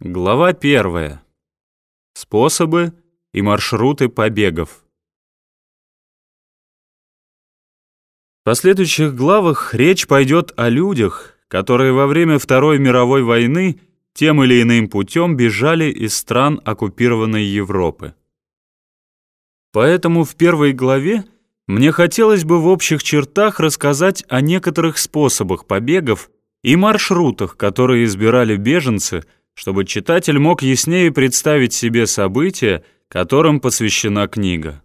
Глава первая. Способы и маршруты побегов. В последующих главах речь пойдет о людях, которые во время Второй мировой войны тем или иным путем бежали из стран оккупированной Европы. Поэтому в первой главе мне хотелось бы в общих чертах рассказать о некоторых способах побегов и маршрутах, которые избирали беженцы – чтобы читатель мог яснее представить себе события, которым посвящена книга.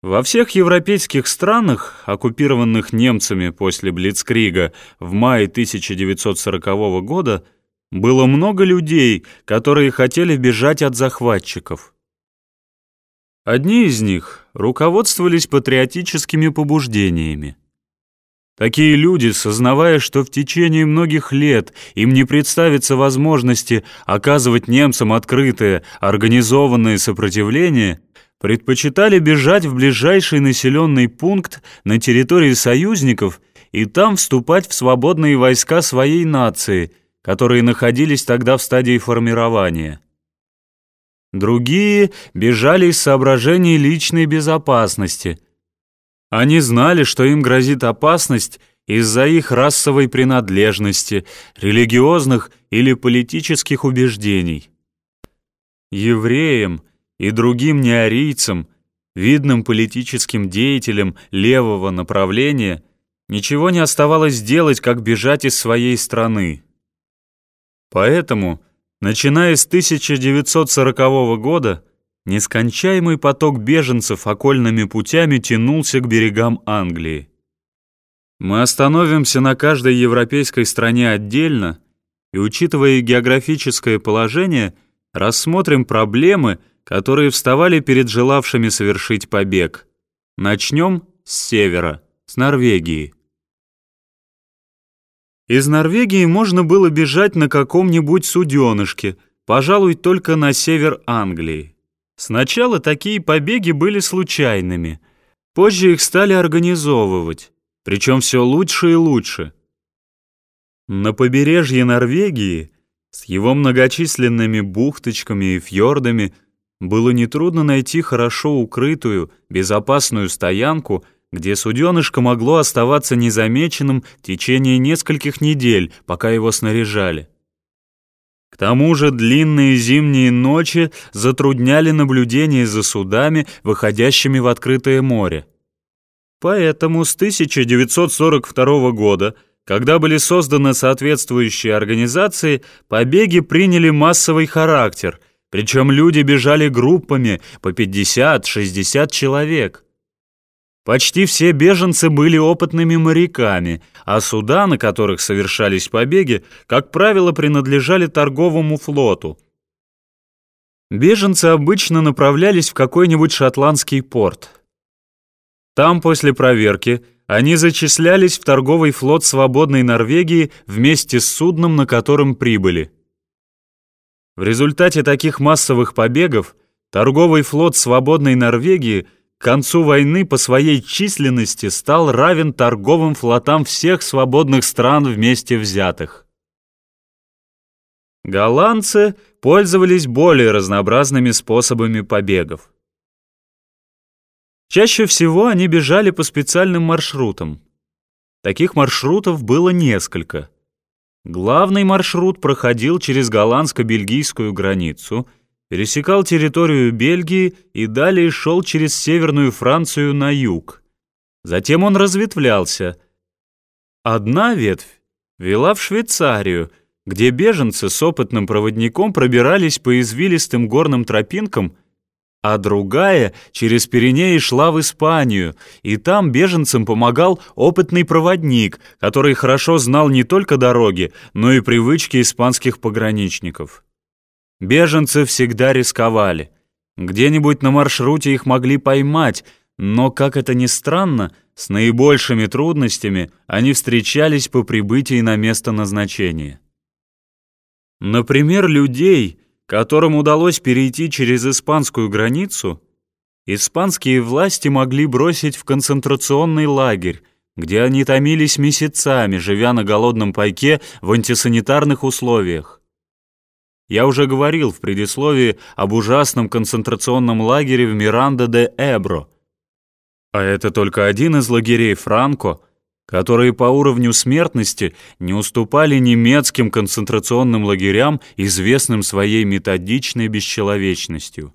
Во всех европейских странах, оккупированных немцами после Блицкрига в мае 1940 года, было много людей, которые хотели бежать от захватчиков. Одни из них руководствовались патриотическими побуждениями. Такие люди, сознавая, что в течение многих лет им не представится возможности оказывать немцам открытое, организованное сопротивление, предпочитали бежать в ближайший населенный пункт на территории союзников и там вступать в свободные войска своей нации, которые находились тогда в стадии формирования. Другие бежали из соображений личной безопасности – они знали, что им грозит опасность из-за их расовой принадлежности, религиозных или политических убеждений. Евреям и другим неарийцам, видным политическим деятелям левого направления, ничего не оставалось делать, как бежать из своей страны. Поэтому, начиная с 1940 года, Нескончаемый поток беженцев окольными путями тянулся к берегам Англии. Мы остановимся на каждой европейской стране отдельно и, учитывая географическое положение, рассмотрим проблемы, которые вставали перед желавшими совершить побег. Начнем с севера, с Норвегии. Из Норвегии можно было бежать на каком-нибудь суденышке, пожалуй, только на север Англии. Сначала такие побеги были случайными, позже их стали организовывать, причем все лучше и лучше. На побережье Норвегии с его многочисленными бухточками и фьордами было нетрудно найти хорошо укрытую, безопасную стоянку, где суденышко могло оставаться незамеченным в течение нескольких недель, пока его снаряжали. К тому же длинные зимние ночи затрудняли наблюдение за судами, выходящими в открытое море. Поэтому с 1942 года, когда были созданы соответствующие организации, побеги приняли массовый характер, причем люди бежали группами по 50-60 человек. Почти все беженцы были опытными моряками, а суда, на которых совершались побеги, как правило, принадлежали торговому флоту. Беженцы обычно направлялись в какой-нибудь шотландский порт. Там после проверки они зачислялись в торговый флот свободной Норвегии вместе с судном, на котором прибыли. В результате таких массовых побегов торговый флот свободной Норвегии – к концу войны по своей численности стал равен торговым флотам всех свободных стран вместе взятых. Голландцы пользовались более разнообразными способами побегов. Чаще всего они бежали по специальным маршрутам. Таких маршрутов было несколько. Главный маршрут проходил через голландско-бельгийскую границу – пересекал территорию Бельгии и далее шел через Северную Францию на юг. Затем он разветвлялся. Одна ветвь вела в Швейцарию, где беженцы с опытным проводником пробирались по извилистым горным тропинкам, а другая через Пиренеи шла в Испанию, и там беженцам помогал опытный проводник, который хорошо знал не только дороги, но и привычки испанских пограничников. Беженцы всегда рисковали. Где-нибудь на маршруте их могли поймать, но, как это ни странно, с наибольшими трудностями они встречались по прибытии на место назначения. Например, людей, которым удалось перейти через испанскую границу, испанские власти могли бросить в концентрационный лагерь, где они томились месяцами, живя на голодном пайке в антисанитарных условиях. Я уже говорил в предисловии об ужасном концентрационном лагере в Миранда-де-Эбро. А это только один из лагерей Франко, которые по уровню смертности не уступали немецким концентрационным лагерям, известным своей методичной бесчеловечностью.